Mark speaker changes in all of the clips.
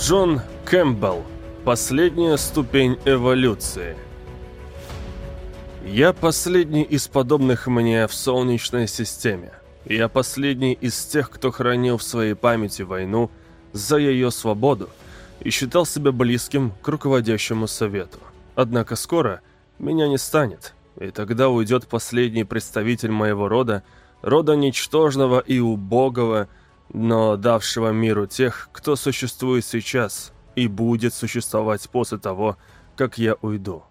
Speaker 1: Джон Кэмпбелл. Последняя ступень эволюции. Я последний из подобных мне в Солнечной системе. Я последний из тех, кто хранил в своей памяти войну за ее свободу и считал себя близким к руководящему совету. Однако скоро меня не станет, и тогда уйдет последний представитель моего рода, рода ничтожного и убогого, но давшего миру тех, кто существует сейчас и будет существовать после того, как я уйду.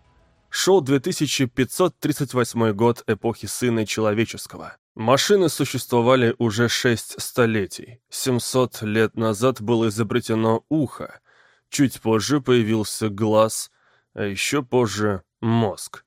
Speaker 1: Шел 2538 год эпохи Сына Человеческого. Машины существовали уже шесть столетий. 700 лет назад было изобретено ухо. Чуть позже появился глаз, а еще позже мозг.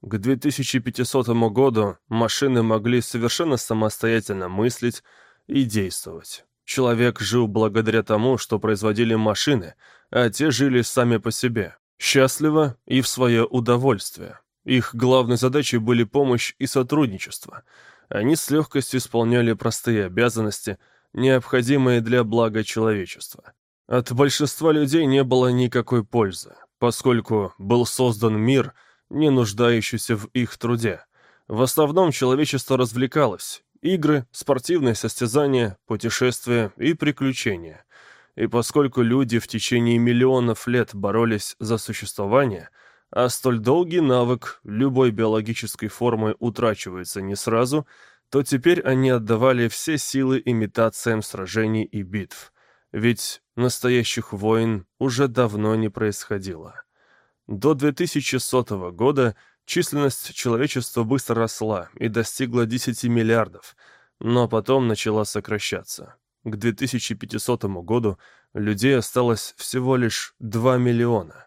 Speaker 1: К 2500 году машины могли совершенно самостоятельно мыслить и действовать. Человек жил благодаря тому, что производили машины, а те жили сами по себе счастливо и в свое удовольствие. Их главной задачей были помощь и сотрудничество. Они с легкостью исполняли простые обязанности, необходимые для блага человечества. От большинства людей не было никакой пользы, поскольку был создан мир, не нуждающийся в их труде. В основном человечество развлекалось. Игры, спортивные состязания, путешествия и приключения. И поскольку люди в течение миллионов лет боролись за существование, а столь долгий навык любой биологической формы утрачивается не сразу, то теперь они отдавали все силы имитациям сражений и битв. Ведь настоящих войн уже давно не происходило. До 2100 года численность человечества быстро росла и достигла 10 миллиардов, но потом начала сокращаться. К 2500 году людей осталось всего лишь 2 миллиона.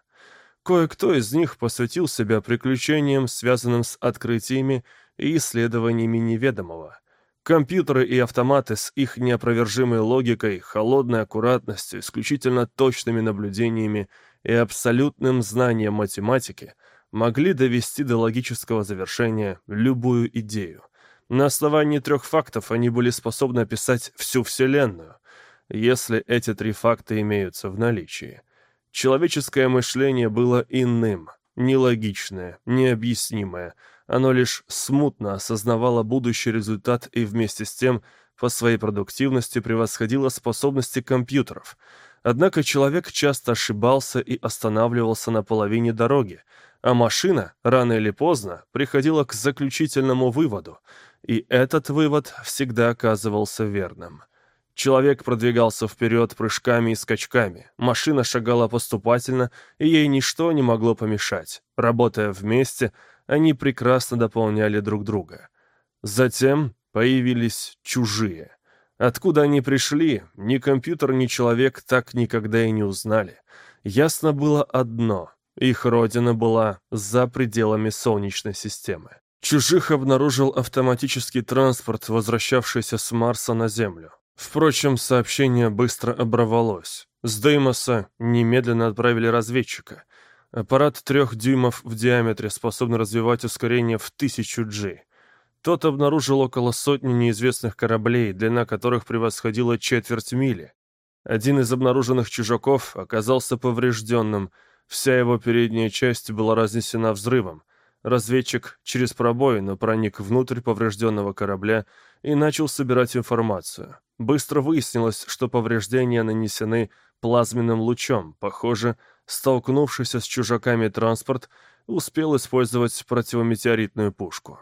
Speaker 1: Кое-кто из них посвятил себя приключениям, связанным с открытиями и исследованиями неведомого. Компьютеры и автоматы с их неопровержимой логикой, холодной аккуратностью, исключительно точными наблюдениями и абсолютным знанием математики могли довести до логического завершения любую идею – на основании трех фактов они были способны описать всю Вселенную, если эти три факта имеются в наличии. Человеческое мышление было иным, нелогичное, необъяснимое. Оно лишь смутно осознавало будущий результат и вместе с тем по своей продуктивности превосходило способности компьютеров. Однако человек часто ошибался и останавливался на половине дороги, а машина, рано или поздно, приходила к заключительному выводу — и этот вывод всегда оказывался верным. Человек продвигался вперед прыжками и скачками, машина шагала поступательно, и ей ничто не могло помешать. Работая вместе, они прекрасно дополняли друг друга. Затем появились чужие. Откуда они пришли, ни компьютер, ни человек так никогда и не узнали. Ясно было одно — их родина была за пределами Солнечной системы. Чужих обнаружил автоматический транспорт, возвращавшийся с Марса на Землю. Впрочем, сообщение быстро оборвалось. С Деймоса немедленно отправили разведчика. Аппарат трех дюймов в диаметре, способный развивать ускорение в тысячу G. Тот обнаружил около сотни неизвестных кораблей, длина которых превосходила четверть мили. Один из обнаруженных чужаков оказался поврежденным, вся его передняя часть была разнесена взрывом — Разведчик через пробоину проник внутрь поврежденного корабля и начал собирать информацию. Быстро выяснилось, что повреждения нанесены плазменным лучом. Похоже, столкнувшийся с чужаками транспорт успел использовать противометеоритную пушку.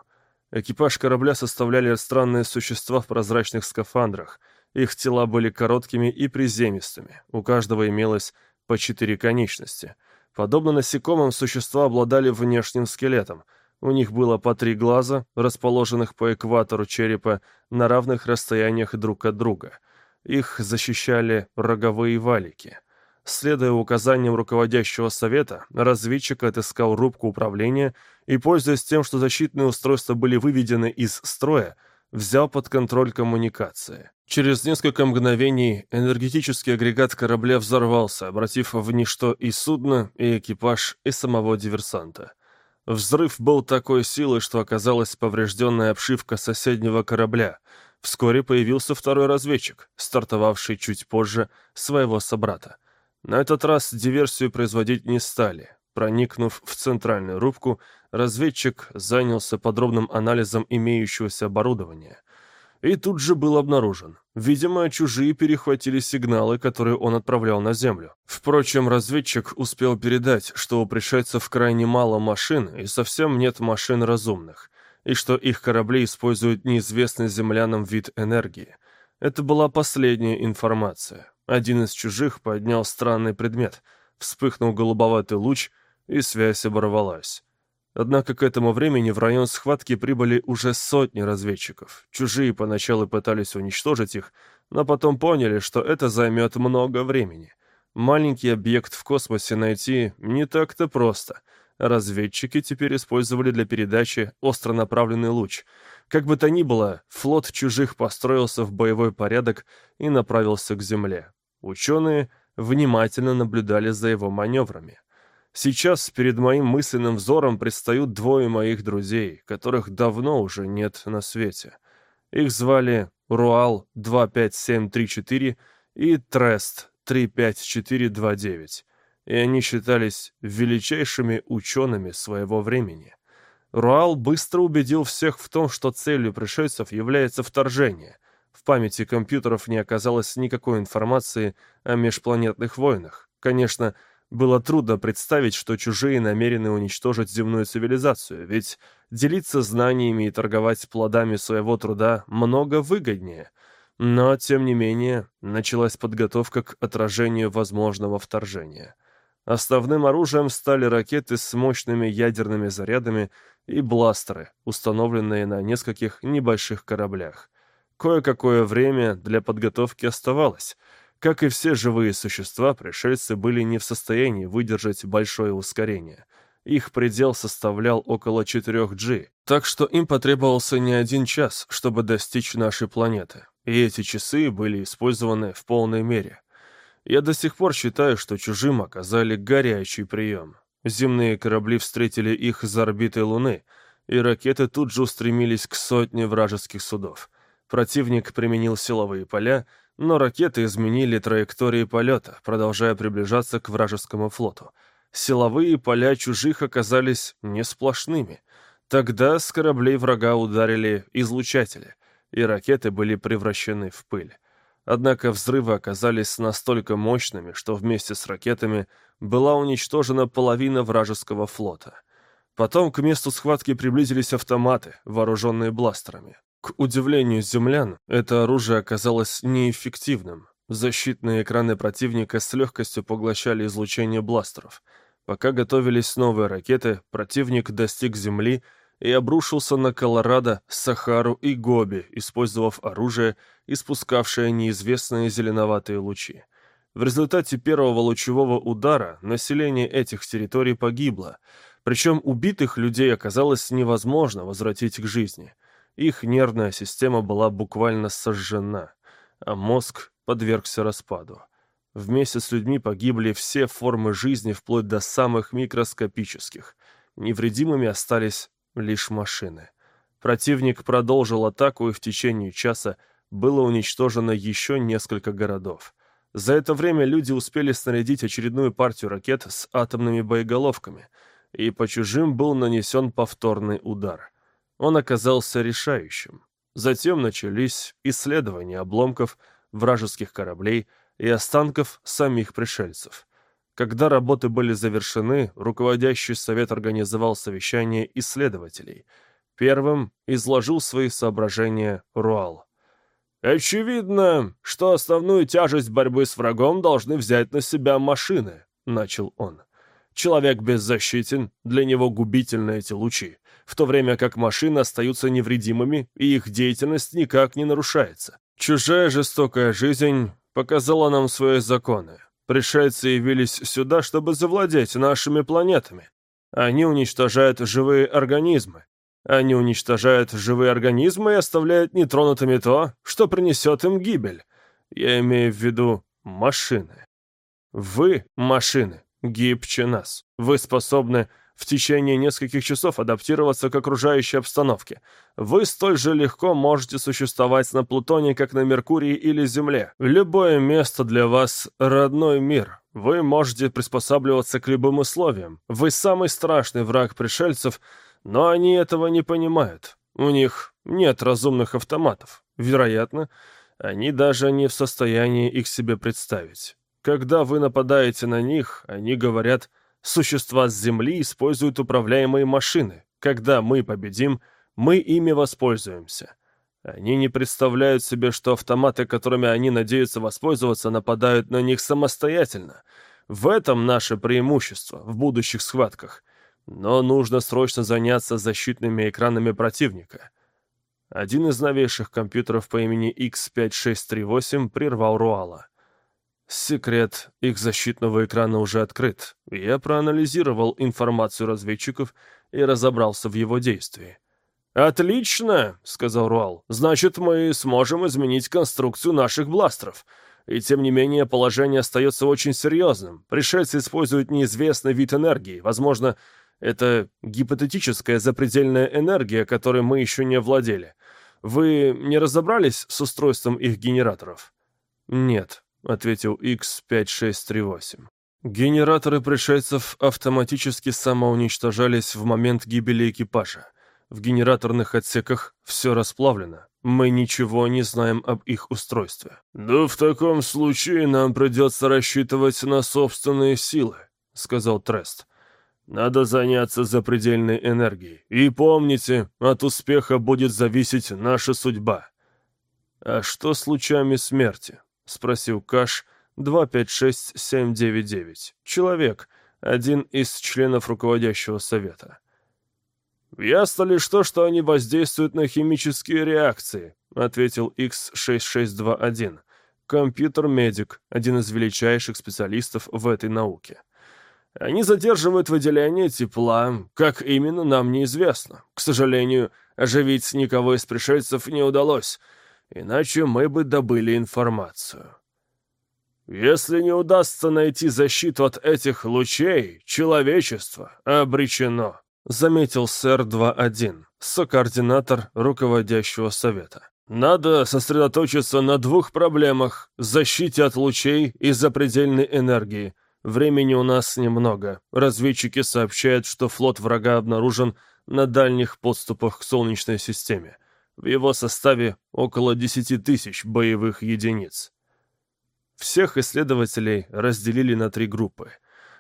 Speaker 1: Экипаж корабля составляли странные существа в прозрачных скафандрах. Их тела были короткими и приземистыми. У каждого имелось по четыре конечности — Подобно насекомым, существа обладали внешним скелетом. У них было по три глаза, расположенных по экватору черепа на равных расстояниях друг от друга. Их защищали роговые валики. Следуя указаниям руководящего совета, разведчик отыскал рубку управления и, пользуясь тем, что защитные устройства были выведены из строя, взял под контроль коммуникации. Через несколько мгновений энергетический агрегат корабля взорвался, обратив в ничто и судно, и экипаж, и самого диверсанта. Взрыв был такой силы, что оказалась поврежденная обшивка соседнего корабля. Вскоре появился второй разведчик, стартовавший чуть позже своего собрата. На этот раз диверсию производить не стали. Проникнув в центральную рубку, разведчик занялся подробным анализом имеющегося оборудования. И тут же был обнаружен. Видимо, чужие перехватили сигналы, которые он отправлял на Землю. Впрочем, разведчик успел передать, что у пришельцев крайне мало машин и совсем нет машин разумных, и что их корабли используют неизвестный землянам вид энергии. Это была последняя информация. Один из чужих поднял странный предмет. Вспыхнул голубоватый луч, и связь оборвалась. Однако к этому времени в район схватки прибыли уже сотни разведчиков. Чужие поначалу пытались уничтожить их, но потом поняли, что это займет много времени. Маленький объект в космосе найти не так-то просто. Разведчики теперь использовали для передачи остро направленный луч. Как бы то ни было, флот чужих построился в боевой порядок и направился к Земле. Ученые внимательно наблюдали за его маневрами. Сейчас перед моим мысленным взором предстают двое моих друзей, которых давно уже нет на свете. Их звали Руал 25734 и Трест 35429, и они считались величайшими учеными своего времени. Руал быстро убедил всех в том, что целью пришельцев является вторжение. В памяти компьютеров не оказалось никакой информации о межпланетных войнах. Конечно, было трудно представить, что чужие намерены уничтожить земную цивилизацию, ведь делиться знаниями и торговать плодами своего труда много выгоднее. Но, тем не менее, началась подготовка к отражению возможного вторжения. Основным оружием стали ракеты с мощными ядерными зарядами и бластеры, установленные на нескольких небольших кораблях. Кое-какое время для подготовки оставалось — как и все живые существа, пришельцы были не в состоянии выдержать большое ускорение. Их предел составлял около 4G, так что им потребовался не один час, чтобы достичь нашей планеты. И эти часы были использованы в полной мере. Я до сих пор считаю, что чужим оказали горячий прием. Земные корабли встретили их за орбитой Луны, и ракеты тут же устремились к сотне вражеских судов. Противник применил силовые поля, но ракеты изменили траектории полета, продолжая приближаться к вражескому флоту. Силовые поля чужих оказались не сплошными. Тогда с кораблей врага ударили излучатели, и ракеты были превращены в пыль. Однако взрывы оказались настолько мощными, что вместе с ракетами была уничтожена половина вражеского флота. Потом к месту схватки приблизились автоматы, вооруженные бластерами. К удивлению землян, это оружие оказалось неэффективным. Защитные экраны противника с легкостью поглощали излучение бластеров. Пока готовились новые ракеты, противник достиг Земли и обрушился на Колорадо, Сахару и Гоби, использовав оружие, испускавшее неизвестные зеленоватые лучи. В результате первого лучевого удара население этих территорий погибло, причем убитых людей оказалось невозможно возвратить к жизни – их нервная система была буквально сожжена, а мозг подвергся распаду. Вместе с людьми погибли все формы жизни вплоть до самых микроскопических. Невредимыми остались лишь машины. Противник продолжил атаку, и в течение часа было уничтожено еще несколько городов. За это время люди успели снарядить очередную партию ракет с атомными боеголовками, и по чужим был нанесен повторный удар. Он оказался решающим. Затем начались исследования обломков вражеских кораблей и останков самих пришельцев. Когда работы были завершены, руководящий совет организовал совещание исследователей. Первым изложил свои соображения Руал. «Очевидно, что основную тяжесть борьбы с врагом должны взять на себя машины», — начал он. «Человек беззащитен, для него губительны эти лучи в то время как машины остаются невредимыми, и их деятельность никак не нарушается. Чужая жестокая жизнь показала нам свои законы. Пришельцы явились сюда, чтобы завладеть нашими планетами. Они уничтожают живые организмы. Они уничтожают живые организмы и оставляют нетронутыми то, что принесет им гибель. Я имею в виду машины. Вы, машины, гибче нас. Вы способны в течение нескольких часов адаптироваться к окружающей обстановке. Вы столь же легко можете существовать на Плутоне, как на Меркурии или Земле. Любое место для вас — родной мир. Вы можете приспосабливаться к любым условиям. Вы самый страшный враг пришельцев, но они этого не понимают. У них нет разумных автоматов. Вероятно, они даже не в состоянии их себе представить. Когда вы нападаете на них, они говорят — Существа с Земли используют управляемые машины. Когда мы победим, мы ими воспользуемся. Они не представляют себе, что автоматы, которыми они надеются воспользоваться, нападают на них самостоятельно. В этом наше преимущество в будущих схватках. Но нужно срочно заняться защитными экранами противника. Один из новейших компьютеров по имени X5638 прервал Руала. Секрет их защитного экрана уже открыт. Я проанализировал информацию разведчиков и разобрался в его действии. «Отлично!» — сказал Руал. «Значит, мы сможем изменить конструкцию наших бластеров. И тем не менее, положение остается очень серьезным. Пришельцы используют неизвестный вид энергии. Возможно, это гипотетическая запредельная энергия, которой мы еще не владели. Вы не разобрались с устройством их генераторов?» «Нет», — ответил X5638. Генераторы пришельцев автоматически самоуничтожались в момент гибели экипажа. В генераторных отсеках все расплавлено. Мы ничего не знаем об их устройстве. «Да в таком случае нам придется рассчитывать на собственные силы», — сказал Трест. «Надо заняться запредельной энергией. И помните, от успеха будет зависеть наша судьба». «А что с лучами смерти?» — спросил Каш 256799. Человек, один из членов руководящего совета. «Ясно лишь то, что они воздействуют на химические реакции», — ответил X6621. Компьютер-медик, один из величайших специалистов в этой науке. Они задерживают выделение тепла, как именно нам неизвестно. К сожалению, оживить никого из пришельцев не удалось — иначе мы бы добыли информацию. Если не удастся найти защиту от этих лучей, человечество обречено, заметил сэр 2.1, сокоординатор руководящего совета. Надо сосредоточиться на двух проблемах – защите от лучей и запредельной энергии. Времени у нас немного. Разведчики сообщают, что флот врага обнаружен на дальних подступах к Солнечной системе. В его составе около 10 тысяч боевых единиц. Всех исследователей разделили на три группы.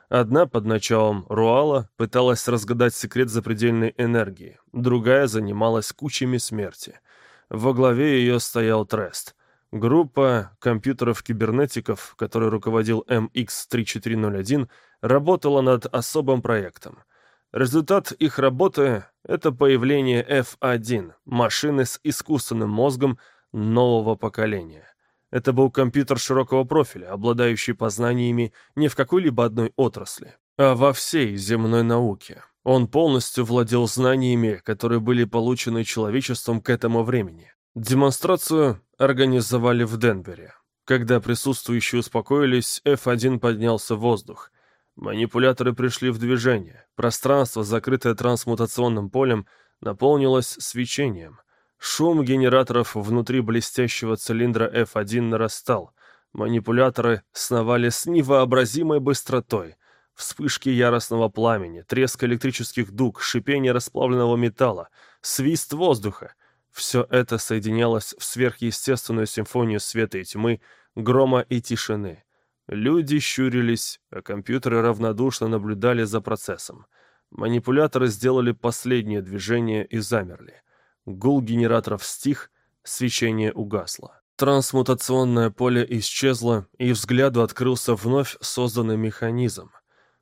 Speaker 1: Одна под началом Руала пыталась разгадать секрет запредельной энергии, другая занималась кучами смерти. Во главе ее стоял Трест. Группа компьютеров-кибернетиков, которой руководил MX3401, работала над особым проектом — Результат их работы — это появление F1, машины с искусственным мозгом нового поколения. Это был компьютер широкого профиля, обладающий познаниями не в какой-либо одной отрасли, а во всей земной науке. Он полностью владел знаниями, которые были получены человечеством к этому времени. Демонстрацию организовали в Денвере. Когда присутствующие успокоились, F1 поднялся в воздух. Манипуляторы пришли в движение. Пространство, закрытое трансмутационным полем, наполнилось свечением. Шум генераторов внутри блестящего цилиндра F1 нарастал. Манипуляторы сновали с невообразимой быстротой. Вспышки яростного пламени, треск электрических дуг, шипение расплавленного металла, свист воздуха. Все это соединялось в сверхъестественную симфонию света и тьмы, грома и тишины. Люди щурились, а компьютеры равнодушно наблюдали за процессом. Манипуляторы сделали последнее движение и замерли. Гул генераторов стих, свечение угасло. Трансмутационное поле исчезло, и взгляду открылся вновь созданный механизм.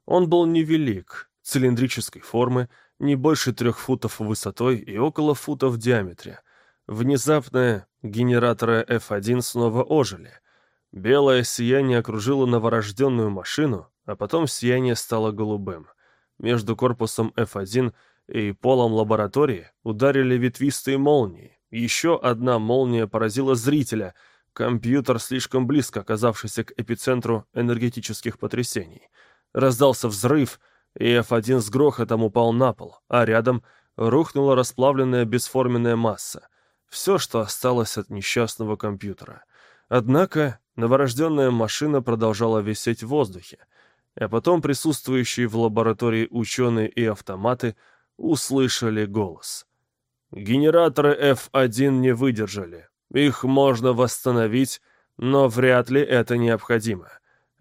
Speaker 1: Он был невелик, цилиндрической формы, не больше трех футов высотой и около фута в диаметре. Внезапно генераторы F1 снова ожили. Белое сияние окружило новорожденную машину, а потом сияние стало голубым. Между корпусом F1 и полом лаборатории ударили ветвистые молнии. Еще одна молния поразила зрителя, компьютер, слишком близко оказавшийся к эпицентру энергетических потрясений. Раздался взрыв, и F1 с грохотом упал на пол, а рядом рухнула расплавленная бесформенная масса. Все, что осталось от несчастного компьютера. Однако новорожденная машина продолжала висеть в воздухе, а потом присутствующие в лаборатории ученые и автоматы услышали голос. Генераторы F1 не выдержали. Их можно восстановить, но вряд ли это необходимо.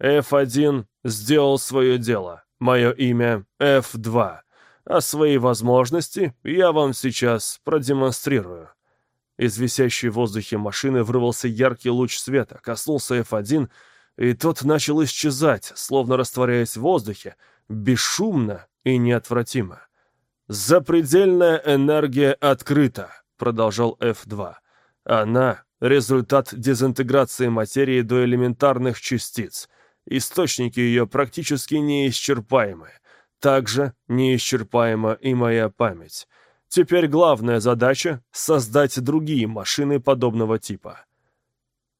Speaker 1: F1 сделал свое дело. Мое имя F2. А свои возможности я вам сейчас продемонстрирую. Из висящей в воздухе машины вырвался яркий луч света, коснулся F1, и тот начал исчезать, словно растворяясь в воздухе, бесшумно и неотвратимо. «Запредельная энергия открыта», — продолжал F2. «Она — результат дезинтеграции материи до элементарных частиц. Источники ее практически неисчерпаемы. Также неисчерпаема и моя память. Теперь главная задача — создать другие машины подобного типа».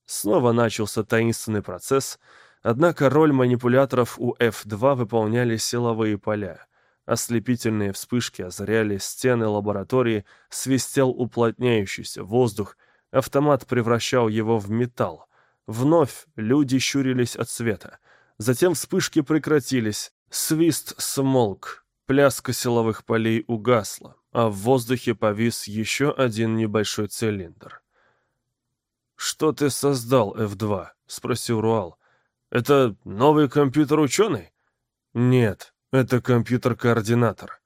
Speaker 1: Снова начался таинственный процесс, однако роль манипуляторов у F2 выполняли силовые поля. Ослепительные вспышки озаряли стены лаборатории, свистел уплотняющийся воздух, автомат превращал его в металл. Вновь люди щурились от света. Затем вспышки прекратились, свист смолк, пляска силовых полей угасла, а в воздухе повис еще один небольшой цилиндр. «Что ты создал, F2?» — спросил Руал. «Это новый компьютер-ученый?» «Нет, это компьютер-координатор».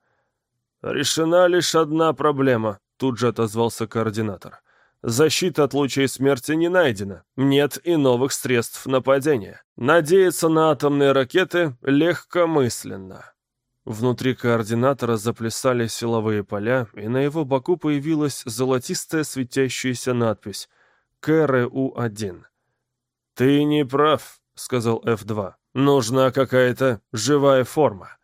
Speaker 1: «Решена лишь одна проблема», — тут же отозвался координатор. «Защита от лучей смерти не найдена. Нет и новых средств нападения. Надеяться на атомные ракеты легкомысленно». Внутри координатора заплясали силовые поля, и на его боку появилась золотистая светящаяся надпись КРУ-1. «Ты не прав», — сказал F2. «Нужна какая-то живая форма».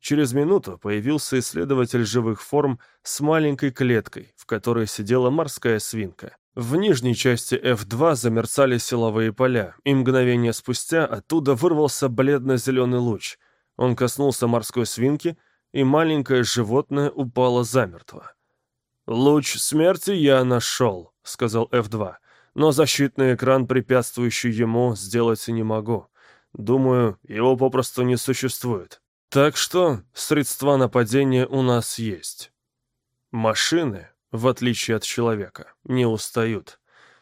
Speaker 1: Через минуту появился исследователь живых форм с маленькой клеткой, в которой сидела морская свинка. В нижней части F2 замерцали силовые поля, и мгновение спустя оттуда вырвался бледно-зеленый луч. Он коснулся морской свинки, и маленькое животное упало замертво. «Луч смерти я нашел», — сказал F2 но защитный экран, препятствующий ему, сделать не могу. Думаю, его попросту не существует. Так что средства нападения у нас есть. Машины, в отличие от человека, не устают.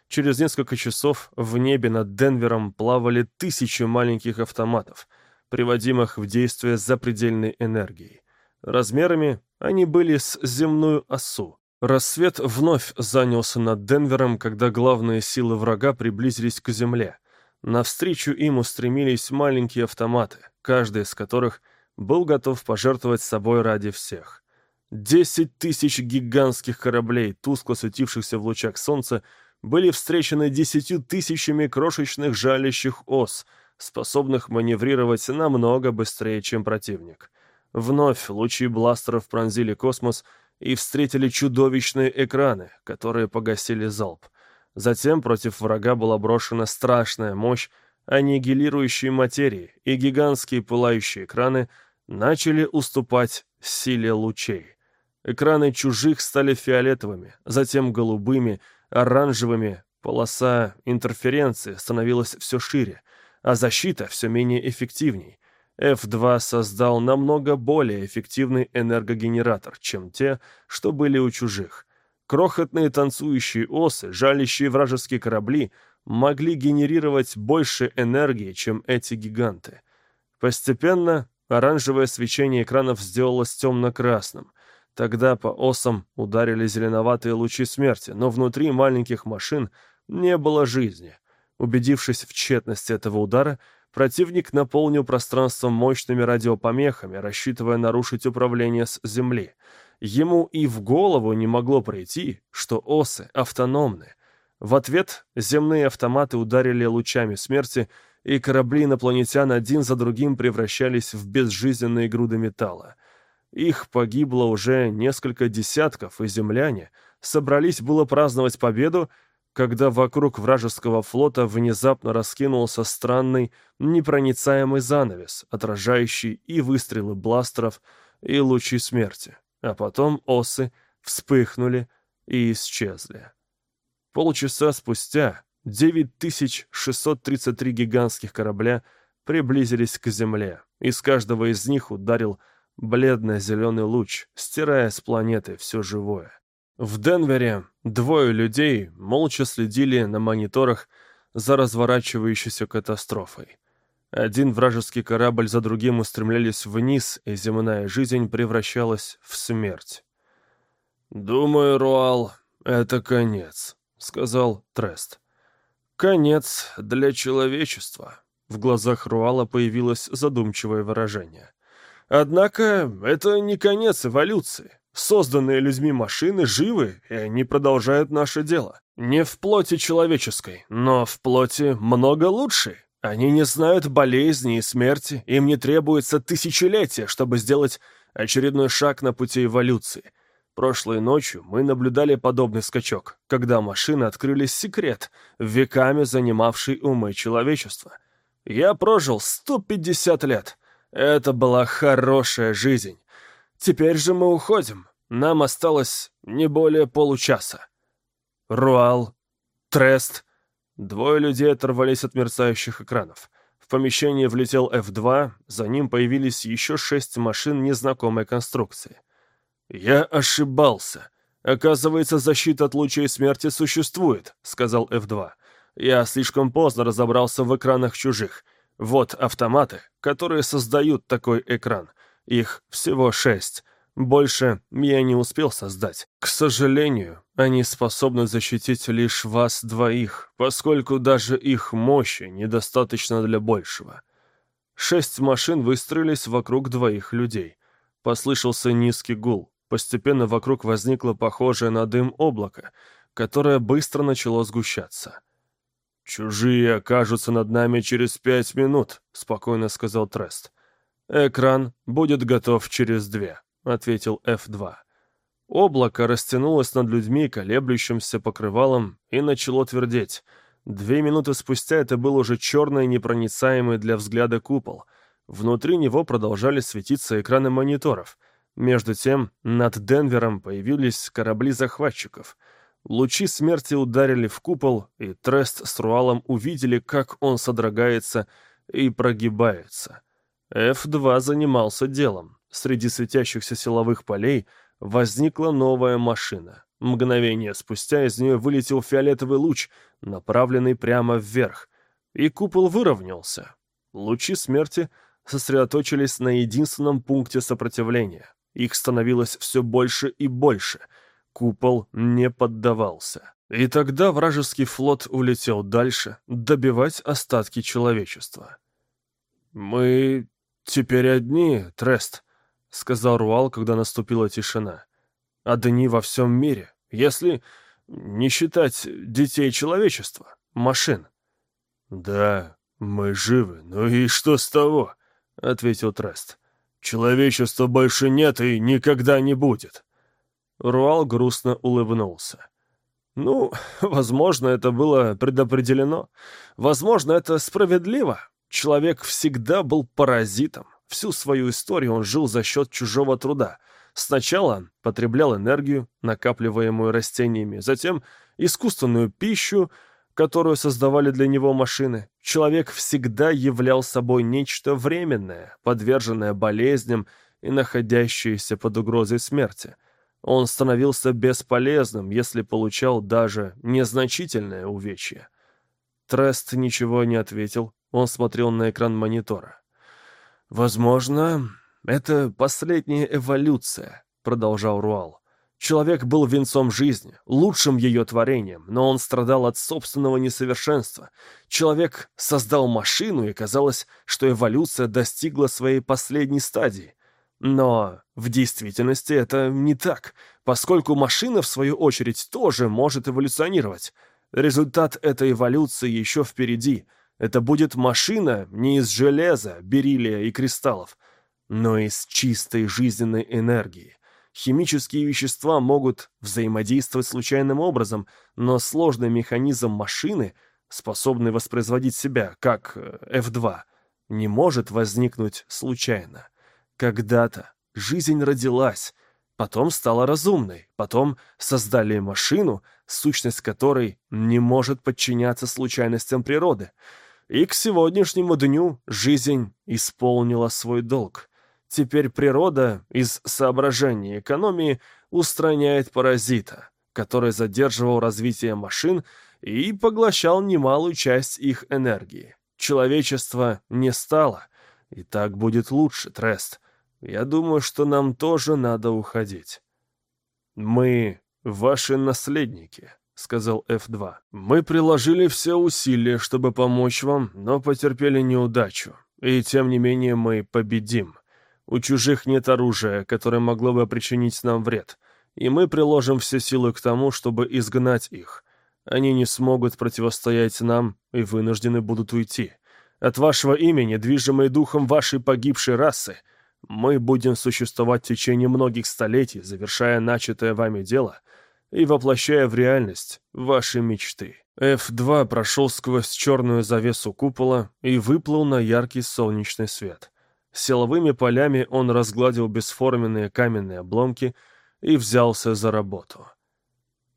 Speaker 1: Через несколько часов в небе над Денвером плавали тысячи маленьких автоматов, приводимых в действие запредельной энергией. Размерами они были с земную осу, Рассвет вновь занялся над Денвером, когда главные силы врага приблизились к земле. Навстречу им устремились маленькие автоматы, каждый из которых был готов пожертвовать собой ради всех. Десять тысяч гигантских кораблей, тускло светившихся в лучах солнца, были встречены десятью тысячами крошечных жалящих ос, способных маневрировать намного быстрее, чем противник. Вновь лучи бластеров пронзили космос — и встретили чудовищные экраны, которые погасили залп. Затем против врага была брошена страшная мощь аннигилирующей материи, и гигантские пылающие экраны начали уступать силе лучей. Экраны чужих стали фиолетовыми, затем голубыми, оранжевыми, полоса интерференции становилась все шире, а защита все менее эффективней. F2 создал намного более эффективный энергогенератор, чем те, что были у чужих. Крохотные танцующие осы, жалящие вражеские корабли, могли генерировать больше энергии, чем эти гиганты. Постепенно оранжевое свечение экранов сделалось темно-красным. Тогда по осам ударили зеленоватые лучи смерти, но внутри маленьких машин не было жизни. Убедившись в тщетности этого удара, Противник наполнил пространство мощными радиопомехами, рассчитывая нарушить управление с Земли. Ему и в голову не могло прийти, что осы автономны. В ответ земные автоматы ударили лучами смерти, и корабли инопланетян один за другим превращались в безжизненные груды металла. Их погибло уже несколько десятков, и земляне собрались было праздновать победу, когда вокруг вражеского флота внезапно раскинулся странный, непроницаемый занавес, отражающий и выстрелы бластеров, и лучи смерти. А потом осы вспыхнули и исчезли. Полчаса спустя 9633 гигантских корабля приблизились к Земле, и с каждого из них ударил бледно-зеленый луч, стирая с планеты все живое. В Денвере двое людей молча следили на мониторах за разворачивающейся катастрофой. Один вражеский корабль за другим устремлялись вниз, и земная жизнь превращалась в смерть. «Думаю, Руал, это конец», — сказал Трест. «Конец для человечества». В глазах Руала появилось задумчивое выражение. «Однако это не конец эволюции. Созданные людьми машины живы, и они продолжают наше дело. Не в плоти человеческой, но в плоти много лучшей. Они не знают болезни и смерти, им не требуется тысячелетия, чтобы сделать очередной шаг на пути эволюции. Прошлой ночью мы наблюдали подобный скачок, когда машины открыли секрет, веками занимавший умы человечества. Я прожил 150 лет. Это была хорошая жизнь. Теперь же мы уходим. Нам осталось не более получаса. Руал, Трест. Двое людей оторвались от мерцающих экранов. В помещение влетел F2, за ним появились еще шесть машин незнакомой конструкции. «Я ошибался. Оказывается, защита от лучей смерти существует», — сказал F2. «Я слишком поздно разобрался в экранах чужих. Вот автоматы, которые создают такой экран. Их всего шесть. Больше я не успел создать. К сожалению, они способны защитить лишь вас двоих, поскольку даже их мощи недостаточно для большего. Шесть машин выстроились вокруг двоих людей. Послышался низкий гул. Постепенно вокруг возникло похожее на дым облако, которое быстро начало сгущаться. «Чужие окажутся над нами через пять минут», — спокойно сказал Трест. «Экран будет готов через две». — ответил F2. Облако растянулось над людьми, колеблющимся покрывалом, и начало твердеть. Две минуты спустя это был уже черный, непроницаемый для взгляда купол. Внутри него продолжали светиться экраны мониторов. Между тем, над Денвером появились корабли захватчиков. Лучи смерти ударили в купол, и Трест с Руалом увидели, как он содрогается и прогибается. F2 занимался делом. Среди светящихся силовых полей возникла новая машина. Мгновение спустя из нее вылетел фиолетовый луч, направленный прямо вверх, и купол выровнялся. Лучи смерти сосредоточились на единственном пункте сопротивления. Их становилось все больше и больше. Купол не поддавался. И тогда вражеский флот улетел дальше, добивать остатки человечества. «Мы теперь одни, Трест», — сказал Руал, когда наступила тишина. «Одни во всем мире, если не считать детей человечества, машин». «Да, мы живы, ну и что с того?» — ответил Трест. «Человечества больше нет и никогда не будет». Руал грустно улыбнулся. «Ну, возможно, это было предопределено. Возможно, это справедливо. Человек всегда был паразитом. Всю свою историю он жил за счет чужого труда. Сначала потреблял энергию, накапливаемую растениями, затем искусственную пищу, которую создавали для него машины. Человек всегда являл собой нечто временное, подверженное болезням и находящееся под угрозой смерти. Он становился бесполезным, если получал даже незначительное увечье. Трест ничего не ответил, он смотрел на экран монитора. «Возможно, это последняя эволюция», — продолжал Руал. «Человек был венцом жизни, лучшим ее творением, но он страдал от собственного несовершенства. Человек создал машину, и казалось, что эволюция достигла своей последней стадии. Но в действительности это не так, поскольку машина, в свою очередь, тоже может эволюционировать. Результат этой эволюции еще впереди — это будет машина не из железа, бериллия и кристаллов, но из чистой жизненной энергии. Химические вещества могут взаимодействовать случайным образом, но сложный механизм машины, способный воспроизводить себя, как F2, э, не может возникнуть случайно. Когда-то жизнь родилась, потом стала разумной, потом создали машину, сущность которой не может подчиняться случайностям природы. И к сегодняшнему дню жизнь исполнила свой долг. Теперь природа из соображений экономии устраняет паразита, который задерживал развитие машин и поглощал немалую часть их энергии. Человечество не стало, и так будет лучше, Трест. Я думаю, что нам тоже надо уходить. Мы ваши наследники, сказал F2. Мы приложили все усилия, чтобы помочь вам, но потерпели неудачу. И тем не менее мы победим. У чужих нет оружия, которое могло бы причинить нам вред, и мы приложим все силы к тому, чтобы изгнать их. Они не смогут противостоять нам и вынуждены будут уйти. От вашего имени, движимой духом вашей погибшей расы, мы будем существовать в течение многих столетий, завершая начатое вами дело и воплощая в реальность ваши мечты. F2 прошел сквозь черную завесу купола и выплыл на яркий солнечный свет. Силовыми полями он разгладил бесформенные каменные обломки и взялся за работу.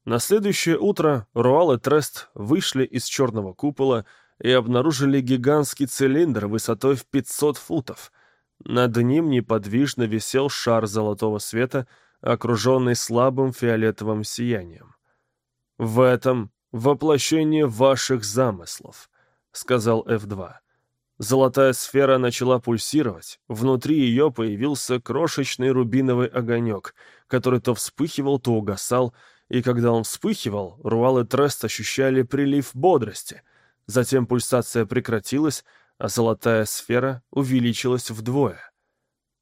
Speaker 1: На следующее утро Руал и Трест вышли из черного купола и обнаружили гигантский цилиндр высотой в 500 футов. Над ним неподвижно висел шар золотого света, окруженный слабым фиолетовым сиянием. «В этом воплощение ваших замыслов», — сказал F2. Золотая сфера начала пульсировать, внутри ее появился крошечный рубиновый огонек, который то вспыхивал, то угасал, и когда он вспыхивал, Руал и Трест ощущали прилив бодрости. Затем пульсация прекратилась, а золотая сфера увеличилась вдвое.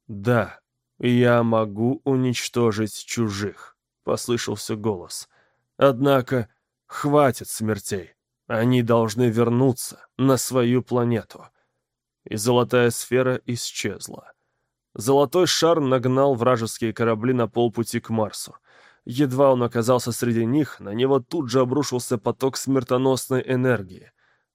Speaker 1: «Да, я могу уничтожить чужих», — послышался голос. «Однако хватит смертей. Они должны вернуться на свою планету» и золотая сфера исчезла. Золотой шар нагнал вражеские корабли на полпути к Марсу. Едва он оказался среди них, на него тут же обрушился поток смертоносной энергии.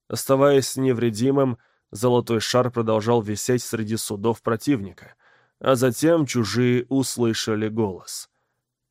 Speaker 1: Оставаясь невредимым, золотой шар продолжал висеть среди судов противника, а затем чужие услышали голос.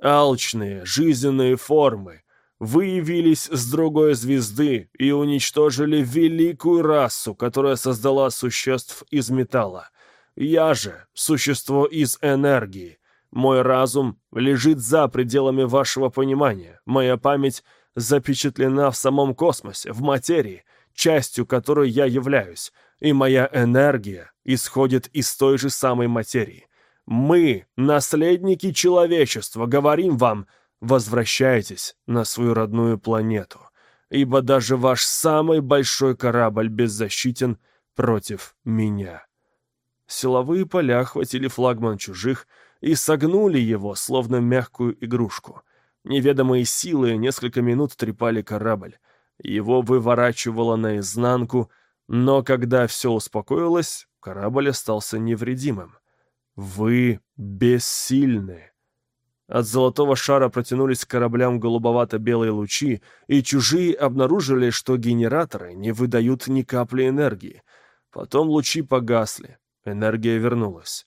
Speaker 1: «Алчные, жизненные формы, вы явились с другой звезды и уничтожили великую расу, которая создала существ из металла. Я же — существо из энергии. Мой разум лежит за пределами вашего понимания. Моя память запечатлена в самом космосе, в материи, частью которой я являюсь, и моя энергия исходит из той же самой материи. Мы, наследники человечества, говорим вам — возвращайтесь на свою родную планету, ибо даже ваш самый большой корабль беззащитен против меня. Силовые поля хватили флагман чужих и согнули его, словно мягкую игрушку. Неведомые силы несколько минут трепали корабль. Его выворачивало наизнанку, но когда все успокоилось, корабль остался невредимым. «Вы бессильны», от золотого шара протянулись к кораблям голубовато-белые лучи, и чужие обнаружили, что генераторы не выдают ни капли энергии. Потом лучи погасли, энергия вернулась.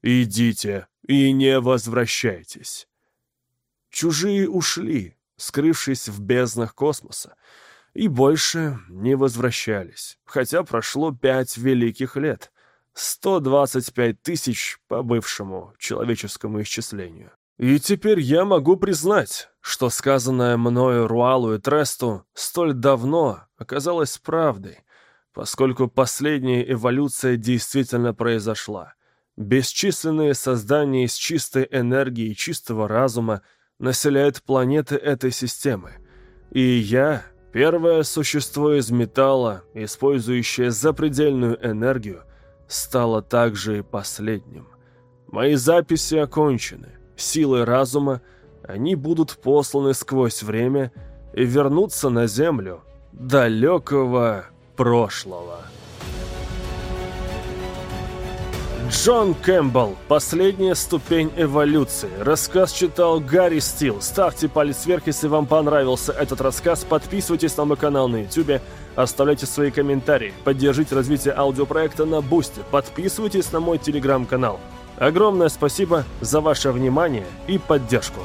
Speaker 1: «Идите и не возвращайтесь». Чужие ушли, скрывшись в безднах космоса, и больше не возвращались, хотя прошло пять великих лет, 125 тысяч по бывшему человеческому исчислению. И теперь я могу признать, что сказанное мною Руалу и Тресту столь давно оказалось правдой, поскольку последняя эволюция действительно произошла. Бесчисленные создания из чистой энергии и чистого разума населяют планеты этой системы. И я, первое существо из металла, использующее запредельную энергию, стало также и последним. Мои записи окончены силой разума, они будут посланы сквозь время и вернутся на Землю далекого прошлого. Джон Кэмпбелл. Последняя ступень эволюции. Рассказ читал Гарри Стил. Ставьте палец вверх, если вам понравился этот рассказ. Подписывайтесь на мой канал на YouTube. Оставляйте свои комментарии. Поддержите развитие аудиопроекта на Бусте. Подписывайтесь на мой телеграм-канал. Огромное спасибо за ваше внимание и поддержку.